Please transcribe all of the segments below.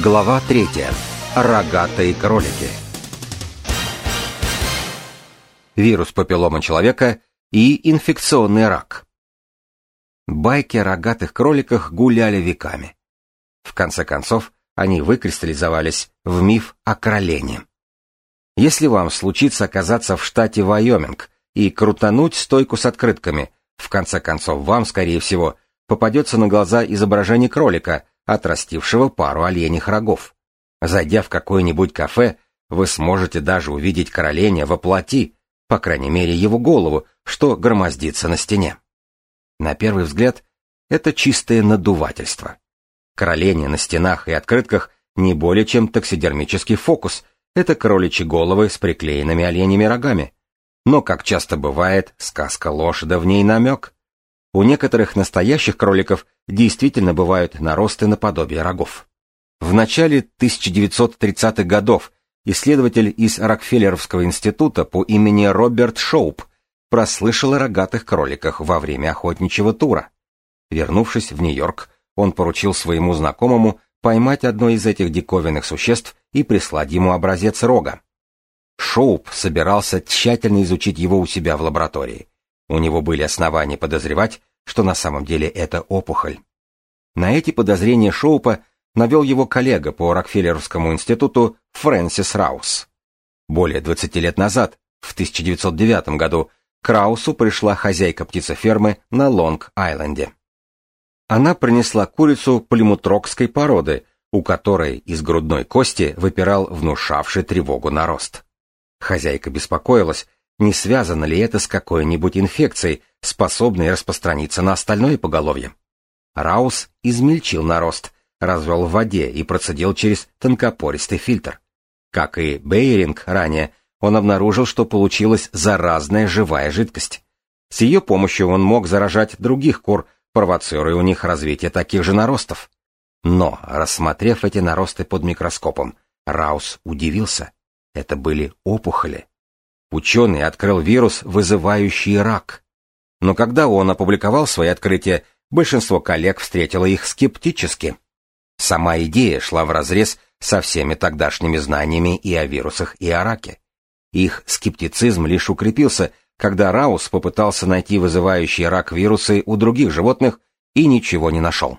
Глава 3. Рогатые кролики. Вирус папиллома человека и инфекционный рак. Байки о рогатых кроликах гуляли веками. В конце концов, они выкристаллизовались в миф о кролении. Если вам случится оказаться в штате Вайоминг и крутануть стойку с открытками, в конце концов вам, скорее всего, попадется на глаза изображение кролика, отрастившего пару оленьих рогов. Зайдя в какое-нибудь кафе, вы сможете даже увидеть короленя во плоти, по крайней мере его голову, что громоздится на стене. На первый взгляд, это чистое надувательство. Короленя на стенах и открытках не более чем таксидермический фокус, это кроличьи головы с приклеенными оленями рогами. Но, как часто бывает, сказка ложь да в ней намек. У некоторых настоящих кроликов действительно бывают наросты наподобие рогов. В начале 1930-х годов исследователь из Рокфеллеровского института по имени Роберт Шоуп прослышал о рогатых кроликах во время охотничьего тура. Вернувшись в Нью-Йорк, он поручил своему знакомому поймать одно из этих диковинных существ и прислать ему образец рога. Шоуп собирался тщательно изучить его у себя в лаборатории. У него были основания подозревать, что на самом деле это опухоль. На эти подозрения Шоупа навел его коллега по Рокфеллеровскому институту Фрэнсис Раус. Более 20 лет назад, в 1909 году, к Раусу пришла хозяйка птицефермы на Лонг-Айленде. Она принесла курицу плимутрокской породы, у которой из грудной кости выпирал внушавший тревогу нарост. Хозяйка беспокоилась, не связано ли это с какой-нибудь инфекцией, способной распространиться на остальное поголовье. Раус измельчил нарост, развел в воде и процедил через тонкопористый фильтр. Как и Бейринг ранее, он обнаружил, что получилась заразная живая жидкость. С ее помощью он мог заражать других кур, провоцируя у них развитие таких же наростов. Но, рассмотрев эти наросты под микроскопом, Раус удивился. Это были опухоли. Ученый открыл вирус, вызывающий рак. Но когда он опубликовал свои открытия, большинство коллег встретило их скептически. Сама идея шла вразрез со всеми тогдашними знаниями и о вирусах, и о раке. Их скептицизм лишь укрепился, когда Раус попытался найти вызывающие рак вирусы у других животных и ничего не нашел.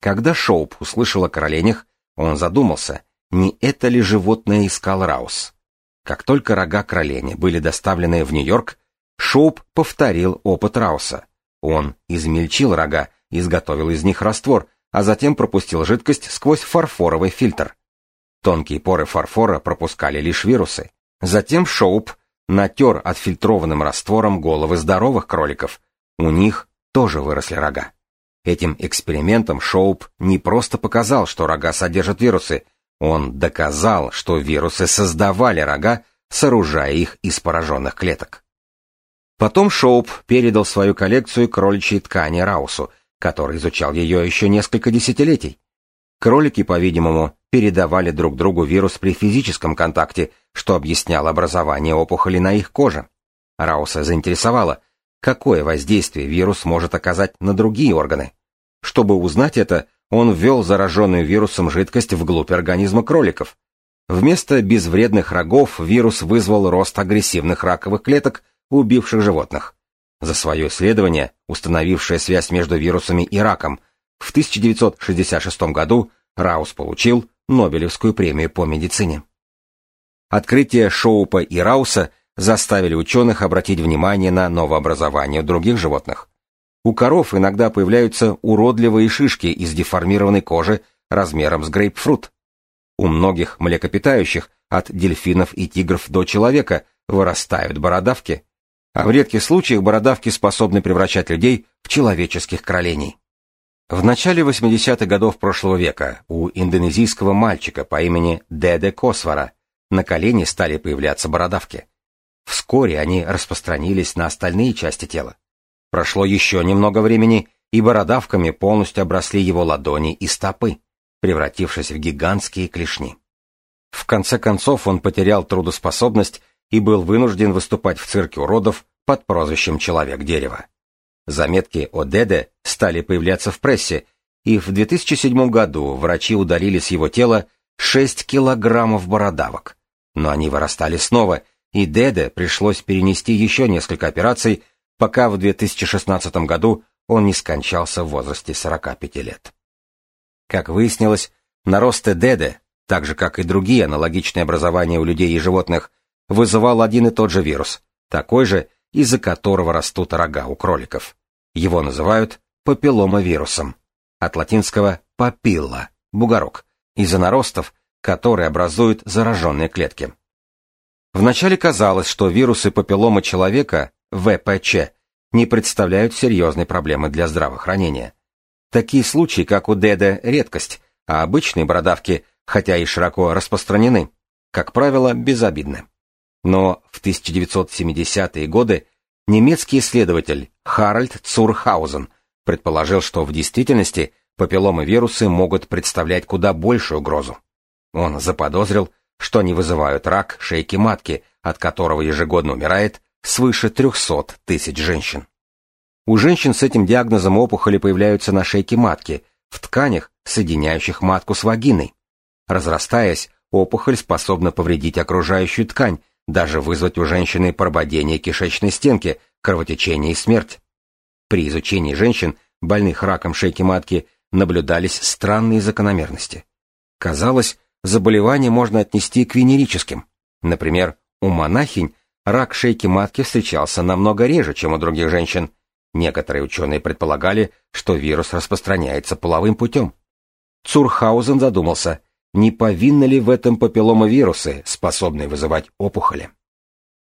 Когда Шоуп услышал о кроленях, он задумался, не это ли животное искал Раус. Как только рога кроленя были доставлены в Нью-Йорк, Шоуп повторил опыт Рауса. Он измельчил рога, изготовил из них раствор, а затем пропустил жидкость сквозь фарфоровый фильтр. Тонкие поры фарфора пропускали лишь вирусы. Затем Шоуп натер отфильтрованным раствором головы здоровых кроликов. У них тоже выросли рога. Этим экспериментом Шоуп не просто показал, что рога содержат вирусы, он доказал, что вирусы создавали рога, сооружая их из пораженных клеток. Потом Шоуп передал свою коллекцию кроличьей ткани Раусу, который изучал ее еще несколько десятилетий. Кролики, по-видимому, передавали друг другу вирус при физическом контакте, что объясняло образование опухоли на их коже. Рауса заинтересовало, какое воздействие вирус может оказать на другие органы. Чтобы узнать это, он ввел зараженную вирусом жидкость вглубь организма кроликов. Вместо безвредных рогов вирус вызвал рост агрессивных раковых клеток, убивших животных. За свое исследование, установившее связь между вирусами и раком, в 1966 году Раус получил Нобелевскую премию по медицине. Открытия Шоупа и Рауса заставили ученых обратить внимание на новообразование других животных. У коров иногда появляются уродливые шишки из деформированной кожи размером с грейпфрут. У многих млекопитающих, от дельфинов и тигров до человека, вырастают бородавки. А в редких случаях бородавки способны превращать людей в человеческих кролений. В начале 80-х годов прошлого века у индонезийского мальчика по имени Деде Косвара на колени стали появляться бородавки. Вскоре они распространились на остальные части тела. Прошло еще немного времени, и бородавками полностью обросли его ладони и стопы, превратившись в гигантские клешни. В конце концов он потерял трудоспособность и был вынужден выступать в цирке уродов под прозвищем «Человек-дерево». Заметки о Деде стали появляться в прессе, и в 2007 году врачи удалили с его тела 6 килограммов бородавок. Но они вырастали снова, и Деде пришлось перенести еще несколько операций, пока в 2016 году он не скончался в возрасте 45 лет. Как выяснилось, нарост Деде, так же как и другие аналогичные образования у людей и животных, вызывал один и тот же вирус, такой же, из-за которого растут рога у кроликов. Его называют папилломавирусом, от латинского папилла, бугорок, из-за наростов, которые образуют зараженные клетки. Вначале казалось, что вирусы папиллома человека, ВПЧ, не представляют серьезной проблемы для здравоохранения. Такие случаи, как у Деда, редкость, а обычные бородавки, хотя и широко распространены, как правило, безобидны. Но в 1970-е годы немецкий исследователь Харальд Цурхаузен предположил, что в действительности папилломы-вирусы могут представлять куда большую угрозу. Он заподозрил, что они вызывают рак шейки матки, от которого ежегодно умирает свыше 300 тысяч женщин. У женщин с этим диагнозом опухоли появляются на шейке матки, в тканях, соединяющих матку с вагиной. Разрастаясь, опухоль способна повредить окружающую ткань, даже вызвать у женщины прободение кишечной стенки, кровотечение и смерть. При изучении женщин, больных раком шейки матки, наблюдались странные закономерности. Казалось, заболевание можно отнести к венерическим. Например, у монахинь рак шейки матки встречался намного реже, чем у других женщин. Некоторые ученые предполагали, что вирус распространяется половым путем. Цурхаузен задумался, не повинны ли в этом папилломавирусы, способные вызывать опухоли.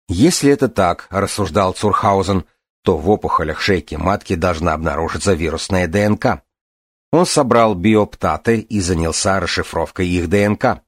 Если это так, рассуждал Цурхаузен, то в опухолях шейки матки должна обнаружиться вирусная ДНК. Он собрал биоптаты и занялся расшифровкой их ДНК.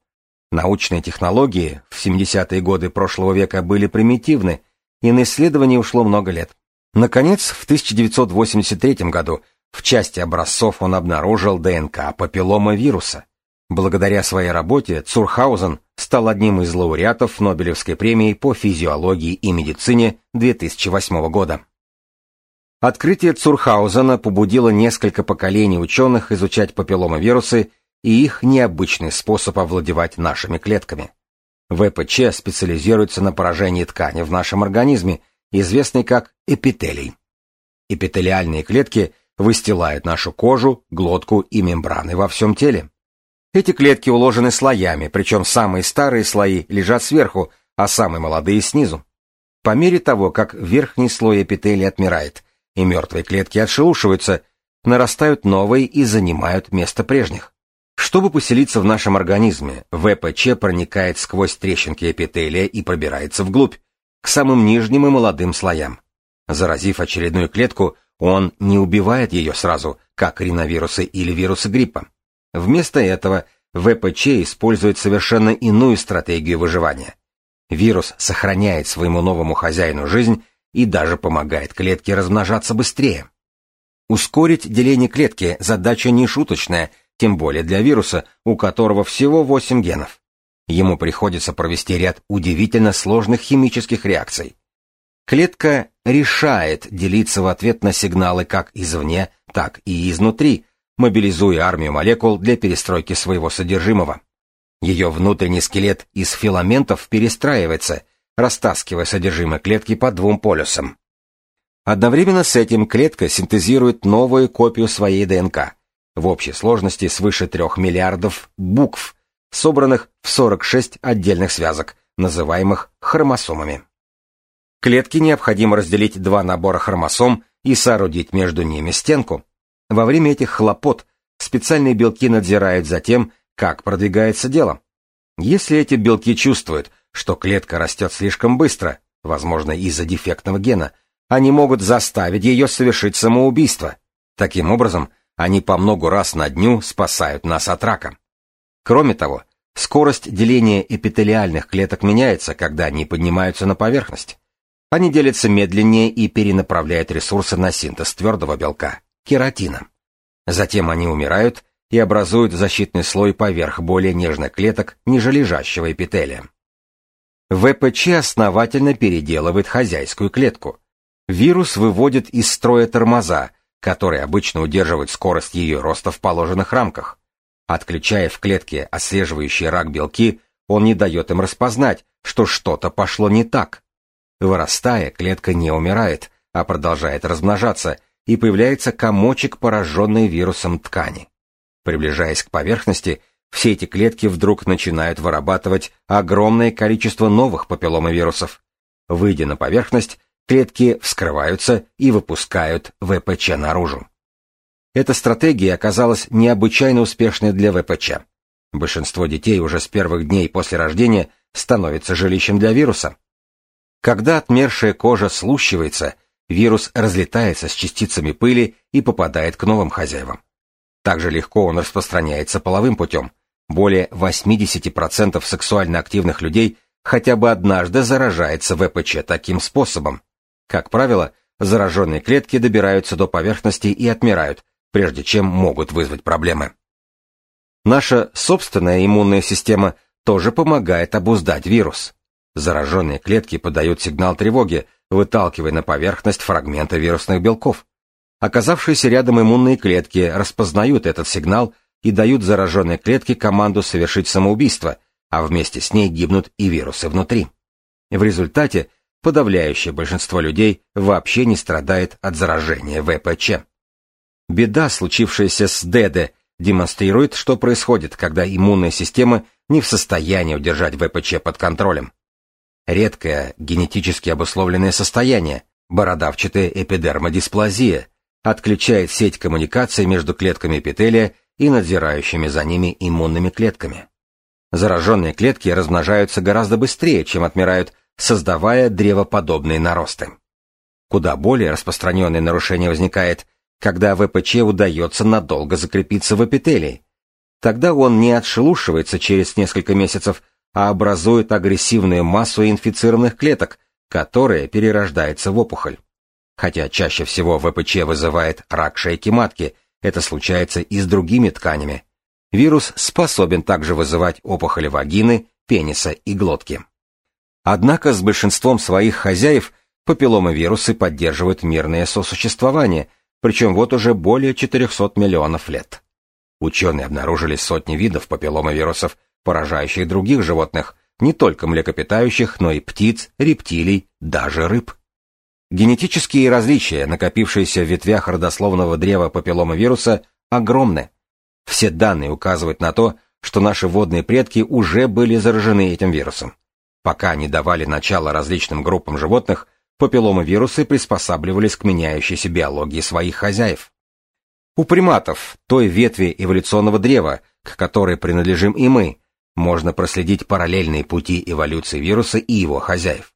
Научные технологии 70-е годы прошлого века были примитивны, и на исследование ушло много лет. Наконец, в 1983 году в части образцов он обнаружил ДНК папиллома вируса. Благодаря своей работе Цурхаузен стал одним из лауреатов Нобелевской премии по физиологии и медицине 2008 года. Открытие Цурхаузена побудило несколько поколений ученых изучать папилломавирусы и их необычный способ овладевать нашими клетками. ВПЧ специализируется на поражении ткани в нашем организме, известной как эпителий. Эпителиальные клетки выстилают нашу кожу, глотку и мембраны во всем теле. Эти клетки уложены слоями, причем самые старые слои лежат сверху, а самые молодые снизу. По мере того, как верхний слой эпителия отмирает и мертвые клетки отшелушиваются, нарастают новые и занимают место прежних. Чтобы поселиться в нашем организме, ВПЧ проникает сквозь трещинки эпителия и пробирается вглубь, к самым нижним и молодым слоям. Заразив очередную клетку, он не убивает ее сразу, как риновирусы или вирусы гриппа. Вместо этого ВПЧ использует совершенно иную стратегию выживания. Вирус сохраняет своему новому хозяину жизнь и даже помогает клетке размножаться быстрее. Ускорить деление клетки – задача не шуточная – тем более для вируса, у которого всего 8 генов. Ему приходится провести ряд удивительно сложных химических реакций. Клетка решает делиться в ответ на сигналы как извне, так и изнутри, мобилизуя армию молекул для перестройки своего содержимого. Ее внутренний скелет из филаментов перестраивается, растаскивая содержимое клетки по двум полюсам. Одновременно с этим клетка синтезирует новую копию своей ДНК, в общей сложности свыше 3 миллиардов букв, собранных в 46 отдельных связок, называемых хромосомами. Клетке необходимо разделить два набора хромосом и соорудить между ними стенку. Во время этих хлопот специальные белки надзирают за тем, как продвигается дело. Если эти белки чувствуют, что клетка растет слишком быстро, возможно из-за дефектного гена, они могут заставить ее совершить самоубийство. Таким образом, они по многу раз на дню спасают нас от рака. Кроме того, скорость деления эпителиальных клеток меняется, когда они поднимаются на поверхность. Они делятся медленнее и перенаправляют ресурсы на синтез твердого белка – кератина. Затем они умирают и образуют защитный слой поверх более нежных клеток нижележащего эпителия. ВПЧ основательно переделывает хозяйскую клетку. Вирус выводит из строя тормоза, которые обычно удерживают скорость ее роста в положенных рамках. Отключая в клетке отслеживающие рак белки, он не дает им распознать, что что-то пошло не так. Вырастая, клетка не умирает, а продолжает размножаться, и появляется комочек, пораженный вирусом ткани. Приближаясь к поверхности, все эти клетки вдруг начинают вырабатывать огромное количество новых папилломовирусов. Выйдя на поверхность, клетки вскрываются и выпускают ВПЧ наружу. Эта стратегия оказалась необычайно успешной для ВПЧ. Большинство детей уже с первых дней после рождения становится жилищем для вируса. Когда отмершая кожа слущивается, вирус разлетается с частицами пыли и попадает к новым хозяевам. Также легко он распространяется половым путем. Более 80% сексуально активных людей хотя бы однажды заражается ВПЧ таким способом. Как правило, зараженные клетки добираются до поверхности и отмирают, прежде чем могут вызвать проблемы. Наша собственная иммунная система тоже помогает обуздать вирус. Зараженные клетки подают сигнал тревоги, выталкивая на поверхность фрагменты вирусных белков. Оказавшиеся рядом иммунные клетки распознают этот сигнал и дают зараженной клетке команду совершить самоубийство, а вместе с ней гибнут и вирусы внутри. В результате подавляющее большинство людей вообще не страдает от заражения ВПЧ. Беда, случившаяся с ДД, демонстрирует, что происходит, когда иммунная система не в состоянии удержать ВПЧ под контролем. Редкое генетически обусловленное состояние, бородавчатая эпидермодисплазия, отключает сеть коммуникации между клетками эпителия и надзирающими за ними иммунными клетками. Зараженные клетки размножаются гораздо быстрее, чем отмирают, создавая древоподобные наросты. Куда более распространенное нарушение возникает, когда ВПЧ удается надолго закрепиться в эпителии. Тогда он не отшелушивается через несколько месяцев, а образует агрессивную массу инфицированных клеток, которая перерождается в опухоль. Хотя чаще всего ВПЧ вызывает рак шейки матки, это случается и с другими тканями. Вирус способен также вызывать опухоли вагины, пениса и глотки. Однако с большинством своих хозяев папилломовирусы поддерживают мирное сосуществование, причем вот уже более 400 миллионов лет. Ученые обнаружили сотни видов папилломовирусов, поражающих других животных, не только млекопитающих, но и птиц, рептилий, даже рыб. Генетические различия, накопившиеся в ветвях родословного древа папилломовируса, огромны. Все данные указывают на то, что наши водные предки уже были заражены этим вирусом. Пока они давали начало различным группам животных, папилломовирусы приспосабливались к меняющейся биологии своих хозяев. У приматов, той ветви эволюционного древа, к которой принадлежим и мы, можно проследить параллельные пути эволюции вируса и его хозяев.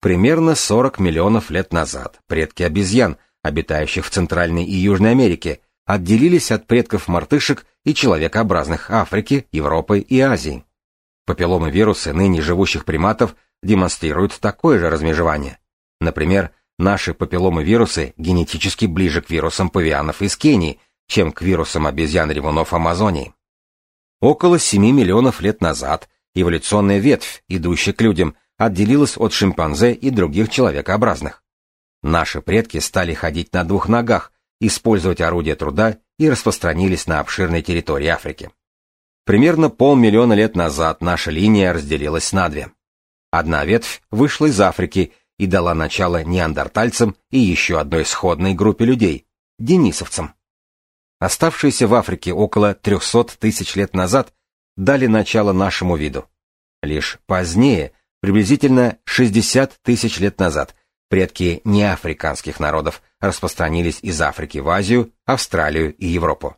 Примерно 40 миллионов лет назад предки обезьян, обитающих в Центральной и Южной Америке, отделились от предков мартышек и человекообразных Африки, Европы и Азии. Папилломовирусы ныне живущих приматов демонстрируют такое же размежевание. Например, наши папилломовирусы генетически ближе к вирусам павианов из Кении, чем к вирусам обезьян-ревунов Амазонии. Около 7 миллионов лет назад эволюционная ветвь, идущая к людям, отделилась от шимпанзе и других человекообразных. Наши предки стали ходить на двух ногах, использовать орудия труда и распространились на обширной территории Африки. Примерно полмиллиона лет назад наша линия разделилась на две. Одна ветвь вышла из Африки и дала начало неандертальцам и еще одной сходной группе людей – денисовцам оставшиеся в Африке около 300 тысяч лет назад, дали начало нашему виду. Лишь позднее, приблизительно 60 тысяч лет назад, предки неафриканских народов распространились из Африки в Азию, Австралию и Европу.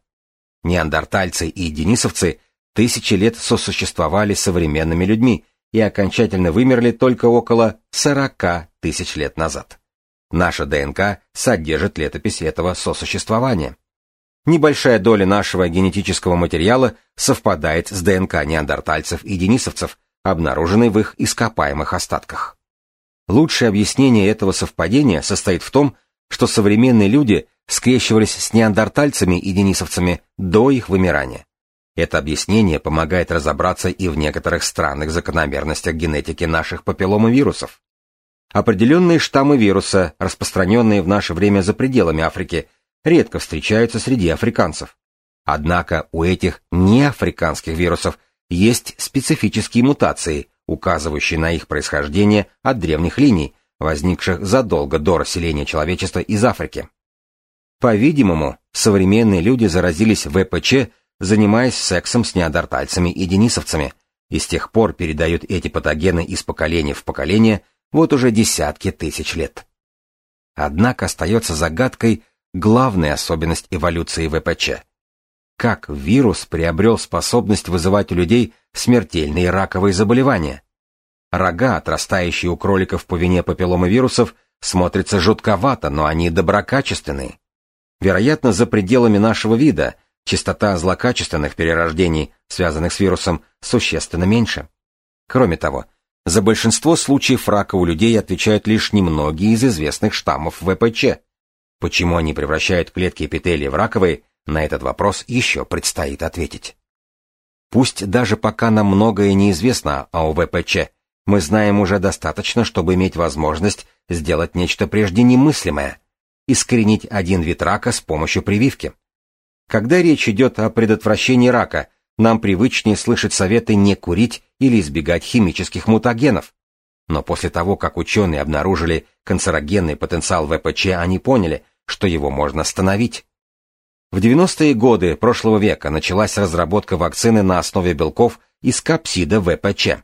Неандертальцы и денисовцы тысячи лет сосуществовали с современными людьми и окончательно вымерли только около 40 тысяч лет назад. Наша ДНК содержит летопись этого сосуществования. Небольшая доля нашего генетического материала совпадает с ДНК неандертальцев и денисовцев, обнаруженной в их ископаемых остатках. Лучшее объяснение этого совпадения состоит в том, что современные люди скрещивались с неандертальцами и денисовцами до их вымирания. Это объяснение помогает разобраться и в некоторых странных закономерностях генетики наших папилломовирусов. Определенные штаммы вируса, распространенные в наше время за пределами Африки, редко встречаются среди африканцев. Однако у этих неафриканских вирусов есть специфические мутации, указывающие на их происхождение от древних линий, возникших задолго до расселения человечества из Африки. По-видимому, современные люди заразились ВПЧ, занимаясь сексом с неандертальцами и денисовцами, и с тех пор передают эти патогены из поколения в поколение вот уже десятки тысяч лет. Однако остается загадкой главная особенность эволюции ВПЧ. Как вирус приобрел способность вызывать у людей смертельные раковые заболевания? Рога, отрастающие у кроликов по вине папилломовирусов, смотрятся жутковато, но они доброкачественные. Вероятно, за пределами нашего вида частота злокачественных перерождений, связанных с вирусом, существенно меньше. Кроме того, за большинство случаев рака у людей отвечают лишь немногие из известных штаммов ВПЧ. Почему они превращают клетки эпителия в раковые, на этот вопрос еще предстоит ответить. Пусть даже пока нам многое неизвестно о ВПЧ, мы знаем уже достаточно, чтобы иметь возможность сделать нечто прежде немыслимое – искоренить один вид рака с помощью прививки. Когда речь идет о предотвращении рака, нам привычнее слышать советы не курить или избегать химических мутагенов. Но после того, как ученые обнаружили канцерогенный потенциал ВПЧ, они поняли, что его можно остановить. В 90-е годы прошлого века началась разработка вакцины на основе белков из капсида ВПЧ.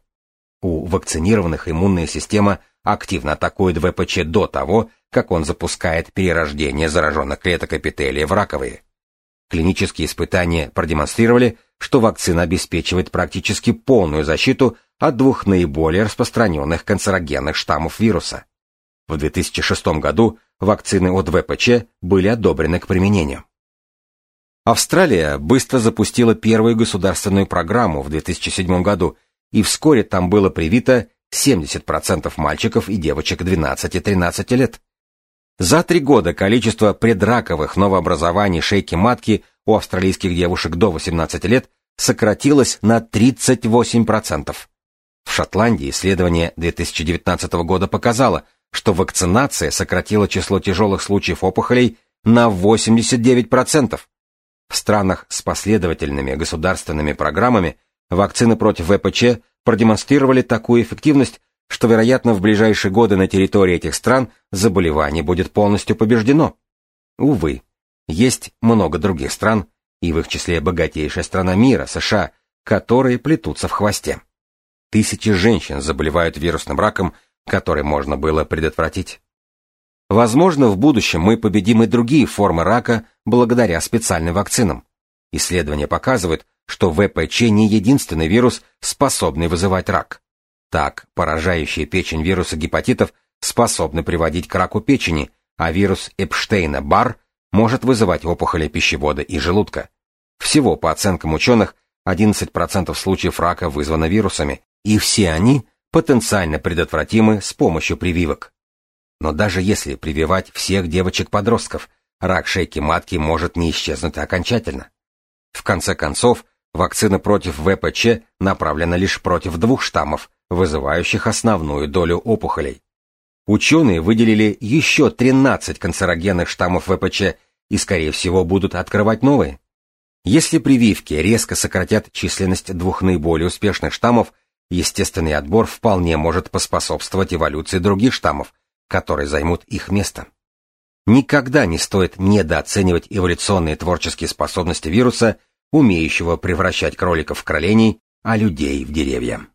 У вакцинированных иммунная система активно атакует ВПЧ до того, как он запускает перерождение зараженных клеток эпителия в раковые. Клинические испытания продемонстрировали, что вакцина обеспечивает практически полную защиту от двух наиболее распространенных канцерогенных штаммов вируса. В 2006 году вакцины от ВПЧ были одобрены к применению. Австралия быстро запустила первую государственную программу в 2007 году и вскоре там было привито 70% мальчиков и девочек 12-13 лет. За три года количество предраковых новообразований шейки матки у австралийских девушек до 18 лет сократилось на 38%. В Шотландии исследование 2019 года показало, что вакцинация сократила число тяжелых случаев опухолей на 89%. В странах с последовательными государственными программами Вакцины против ВПЧ продемонстрировали такую эффективность, что, вероятно, в ближайшие годы на территории этих стран заболевание будет полностью побеждено. Увы, есть много других стран, и в их числе богатейшая страна мира, США, которые плетутся в хвосте. Тысячи женщин заболевают вирусным раком, который можно было предотвратить. Возможно, в будущем мы победим и другие формы рака благодаря специальным вакцинам. Исследования показывают, что ВПЧ не единственный вирус, способный вызывать рак. Так, поражающие печень вирусы гепатитов способны приводить к раку печени, а вирус Эпштейна-Барр может вызывать опухоли пищевода и желудка. Всего, по оценкам ученых, 11% случаев рака вызвано вирусами, и все они потенциально предотвратимы с помощью прививок. Но даже если прививать всех девочек-подростков, рак шейки матки может не исчезнуть окончательно. В конце концов, Вакцина против ВПЧ направлена лишь против двух штаммов, вызывающих основную долю опухолей. Ученые выделили еще 13 канцерогенных штаммов ВПЧ и, скорее всего, будут открывать новые. Если прививки резко сократят численность двух наиболее успешных штаммов, естественный отбор вполне может поспособствовать эволюции других штаммов, которые займут их место. Никогда не стоит недооценивать эволюционные творческие способности вируса – умеющего превращать кроликов в кролений, а людей в деревья.